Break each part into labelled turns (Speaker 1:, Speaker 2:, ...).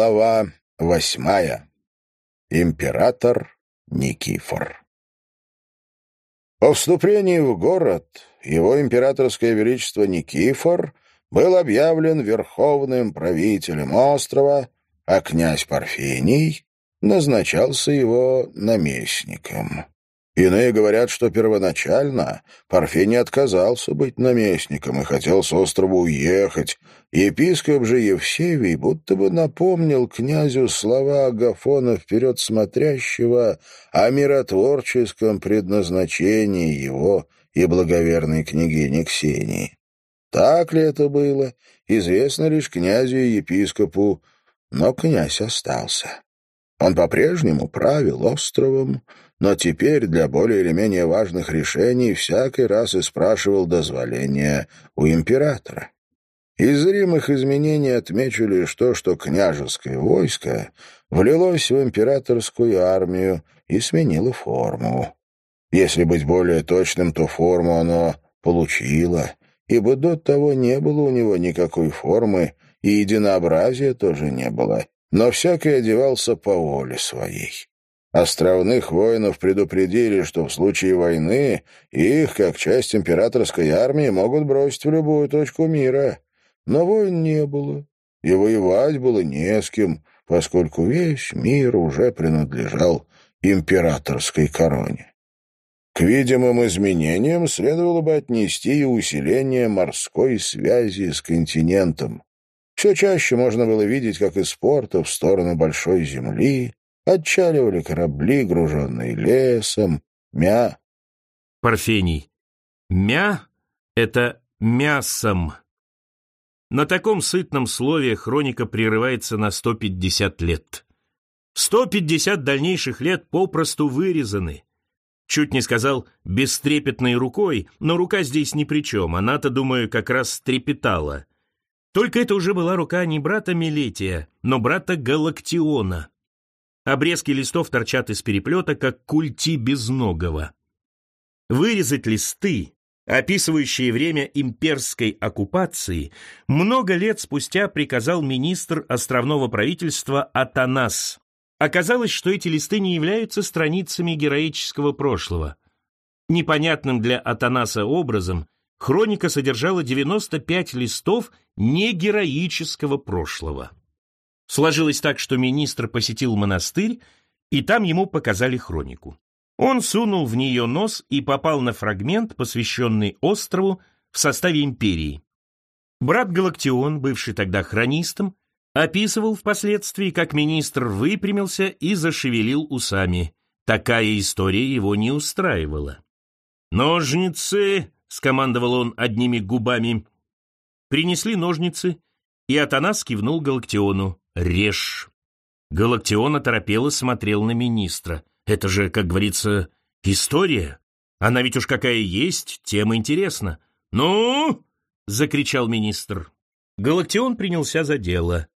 Speaker 1: Глава восьмая. Император Никифор. По вступлении в город его императорское величество Никифор был объявлен верховным правителем острова, а князь Парфений назначался его наместником. Иные говорят, что первоначально Парфений отказался быть наместником и хотел с острова уехать. Епископ же Евсевий будто бы напомнил князю слова Агафона вперед смотрящего о миротворческом предназначении его и благоверной княгини Ксении. Так ли это было, известно лишь князю и епископу, но князь остался. Он по-прежнему правил островом, но теперь для более или менее важных решений всякий раз и спрашивал дозволения у императора. Из зримых изменений отмечу лишь то, что княжеское войско влилось в императорскую армию и сменило форму. Если быть более точным, то форму оно получило, ибо до того не было у него никакой формы, и единообразия тоже не было, но всякий одевался по воле своей. Островных воинов предупредили, что в случае войны их, как часть императорской армии, могут бросить в любую точку мира. Но войн не было, и воевать было не с кем, поскольку весь мир уже принадлежал императорской короне. К видимым изменениям следовало бы отнести и усиление морской связи с континентом. Все чаще можно было видеть, как из порта в сторону Большой Земли Отчаливали корабли, груженные лесом, мя...
Speaker 2: Парфений. Мя — это мясом. На таком сытном слове хроника прерывается на 150 лет. 150 дальнейших лет попросту вырезаны. Чуть не сказал «бестрепетной рукой», но рука здесь ни при чем, она-то, думаю, как раз трепетала. Только это уже была рука не брата Милетия, но брата Галактиона. Обрезки листов торчат из переплета, как культи безногого. Вырезать листы, описывающие время имперской оккупации, много лет спустя приказал министр островного правительства Атанас. Оказалось, что эти листы не являются страницами героического прошлого. Непонятным для Атанаса образом хроника содержала 95 листов негероического прошлого. Сложилось так, что министр посетил монастырь, и там ему показали хронику. Он сунул в нее нос и попал на фрагмент, посвященный острову в составе империи. Брат Галактион, бывший тогда хронистом, описывал впоследствии, как министр выпрямился и зашевелил усами. Такая история его не устраивала. «Ножницы!» — скомандовал он одними губами. Принесли ножницы, и Атанас кивнул Галактиону. «Режь!» Галактион оторопело смотрел на министра. «Это же, как говорится, история. Она ведь уж какая есть, тема интересна». «Ну?» — закричал министр. Галактион принялся за дело.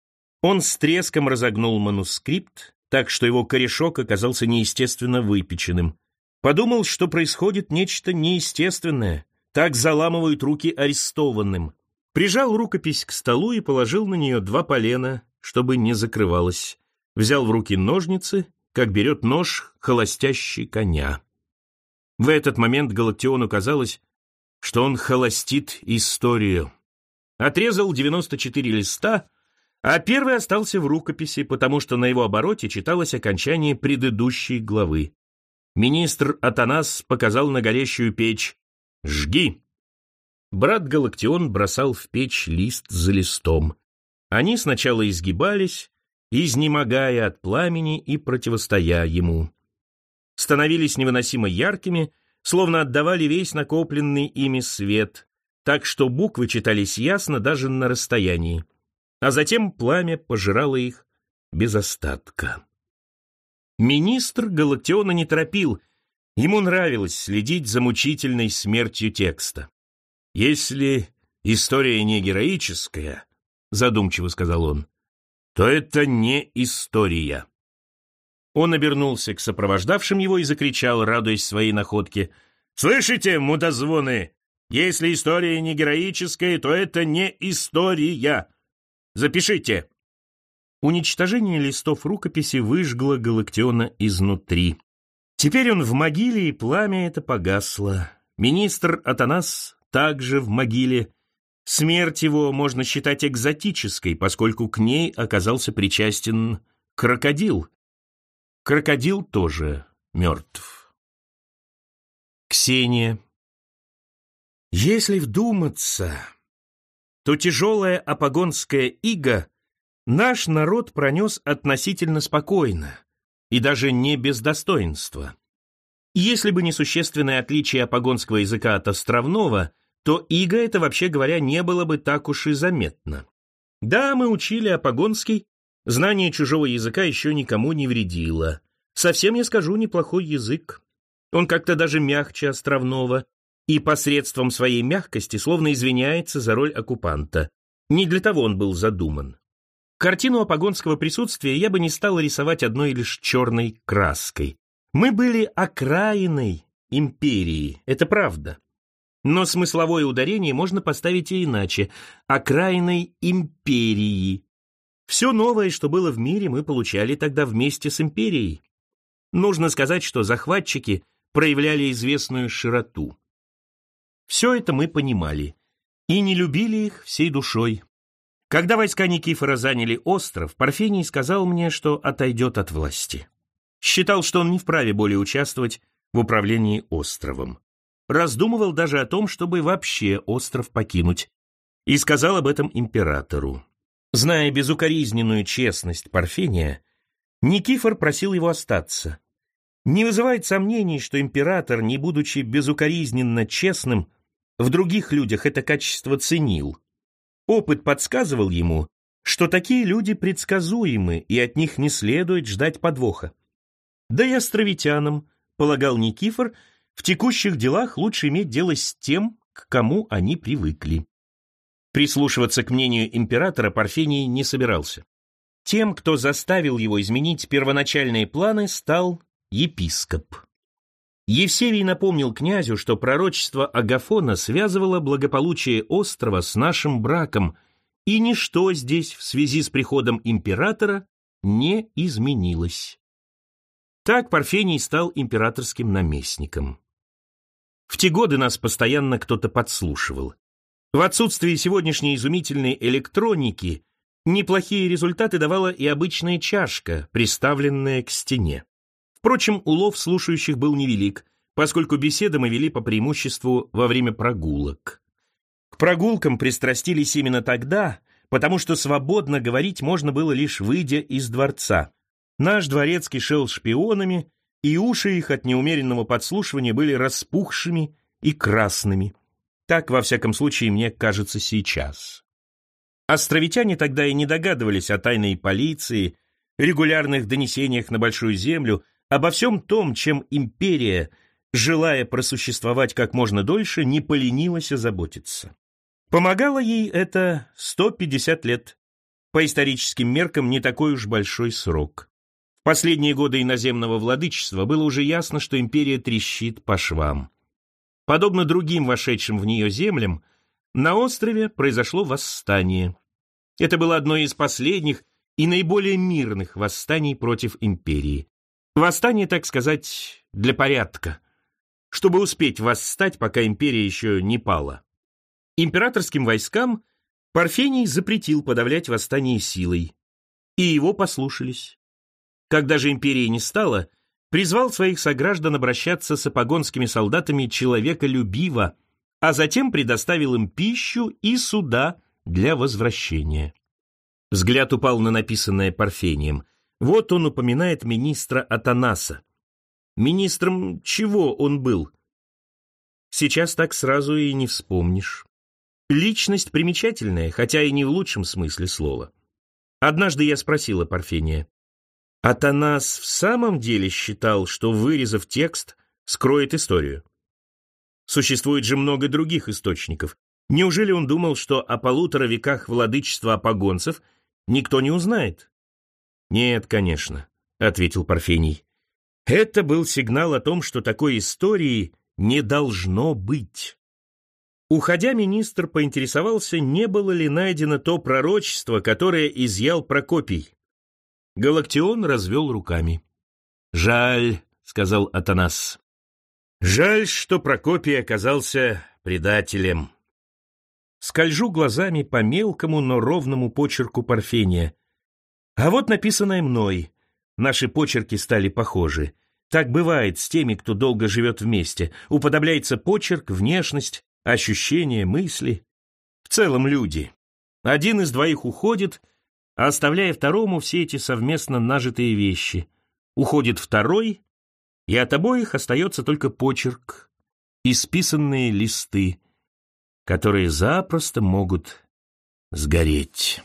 Speaker 2: Он с треском разогнул манускрипт, так что его корешок оказался неестественно выпеченным. Подумал, что происходит нечто неестественное. Так заламывают руки арестованным. Прижал рукопись к столу и положил на нее два полена, чтобы не закрывалась. Взял в руки ножницы, как берет нож холостящий коня. В этот момент Галактиону казалось, что он холостит историю. Отрезал 94 листа, а первый остался в рукописи, потому что на его обороте читалось окончание предыдущей главы. Министр Атанас показал на горящую печь «Жги!». Брат Галактион бросал в печь лист за листом. Они сначала изгибались, изнемогая от пламени и противостоя ему. Становились невыносимо яркими, словно отдавали весь накопленный ими свет, так что буквы читались ясно даже на расстоянии. А затем пламя пожирало их без остатка. Министр Галактиона не торопил, ему нравилось следить за мучительной смертью текста. Если история не героическая, задумчиво сказал он, то это не история. Он обернулся к сопровождавшим его и закричал, радуясь своей находке. «Слышите, мудозвоны? Если история не героическая, то это не история. Запишите!» Уничтожение листов рукописи выжгло Галактиона изнутри. Теперь он в могиле, и пламя это погасло. Министр Атанас также в могиле. Смерть его можно считать экзотической, поскольку к ней оказался причастен крокодил. Крокодил тоже мертв. Ксения. Если вдуматься, то тяжелая апогонская ига наш народ пронес относительно спокойно и даже не без достоинства. Если бы не существенное отличие апогонского языка от островного, то иго это, вообще говоря, не было бы так уж и заметно. Да, мы учили апогонский, знание чужого языка еще никому не вредило. Совсем, я скажу, неплохой язык. Он как-то даже мягче островного, и посредством своей мягкости словно извиняется за роль оккупанта. Не для того он был задуман. Картину апогонского присутствия я бы не стал рисовать одной лишь черной краской. Мы были окраиной империи, это правда. Но смысловое ударение можно поставить и иначе. Окраиной империи. Все новое, что было в мире, мы получали тогда вместе с империей. Нужно сказать, что захватчики проявляли известную широту. Все это мы понимали и не любили их всей душой. Когда войска Никифора заняли остров, Парфений сказал мне, что отойдет от власти. Считал, что он не вправе более участвовать в управлении островом. Раздумывал даже о том, чтобы вообще остров покинуть, и сказал об этом императору. Зная безукоризненную честность Парфения, Никифор просил его остаться. Не вызывает сомнений, что император, не будучи безукоризненно честным, в других людях это качество ценил. Опыт подсказывал ему, что такие люди предсказуемы, и от них не следует ждать подвоха. Да и островитянам, полагал Никифор, в текущих делах лучше иметь дело с тем, к кому они привыкли. Прислушиваться к мнению императора Парфений не собирался. Тем, кто заставил его изменить первоначальные планы, стал епископ. Евсевий напомнил князю, что пророчество Агафона связывало благополучие острова с нашим браком, и ничто здесь в связи с приходом императора не изменилось. Так Парфений стал императорским наместником. В те годы нас постоянно кто-то подслушивал. В отсутствие сегодняшней изумительной электроники неплохие результаты давала и обычная чашка, приставленная к стене. Впрочем, улов слушающих был невелик, поскольку беседы мы вели по преимуществу во время прогулок. К прогулкам пристрастились именно тогда, потому что свободно говорить можно было лишь выйдя из дворца. Наш дворецкий шел шпионами, и уши их от неумеренного подслушивания были распухшими и красными. Так, во всяком случае, мне кажется сейчас. Островитяне тогда и не догадывались о тайной полиции, регулярных донесениях на Большую Землю обо всем том, чем империя, желая просуществовать как можно дольше, не поленилась озаботиться. Помогало ей это 150 лет. По историческим меркам не такой уж большой срок. В последние годы иноземного владычества было уже ясно, что империя трещит по швам. Подобно другим вошедшим в нее землям, на острове произошло восстание. Это было одно из последних и наиболее мирных восстаний против империи. Восстание, так сказать, для порядка, чтобы успеть восстать, пока империя еще не пала. Императорским войскам Парфений запретил подавлять восстание силой, и его послушались. Когда же империи не стало, призвал своих сограждан обращаться с апогонскими солдатами человеколюбиво, а затем предоставил им пищу и суда для возвращения. Взгляд упал на написанное Парфением. Вот он упоминает министра Атанаса. Министром чего он был? Сейчас так сразу и не вспомнишь. Личность примечательная, хотя и не в лучшем смысле слова. Однажды я спросила Парфения. Атанас в самом деле считал, что, вырезав текст, скроет историю? Существует же много других источников. Неужели он думал, что о полутора веках владычества апогонцев никто не узнает? «Нет, конечно», — ответил Парфений. «Это был сигнал о том, что такой истории не должно быть». Уходя, министр поинтересовался, не было ли найдено то пророчество, которое изъял Прокопий. Галактион развел руками. «Жаль», — сказал Атанас. «Жаль, что Прокопий оказался предателем». Скольжу глазами по мелкому, но ровному почерку Парфения. А вот написанное мной. Наши почерки стали похожи. Так бывает с теми, кто долго живет вместе. Уподобляется почерк, внешность, ощущения, мысли. В целом люди. Один из двоих уходит, оставляя второму все эти совместно нажитые вещи. Уходит второй, и от обоих остается только почерк, исписанные листы, которые запросто могут сгореть.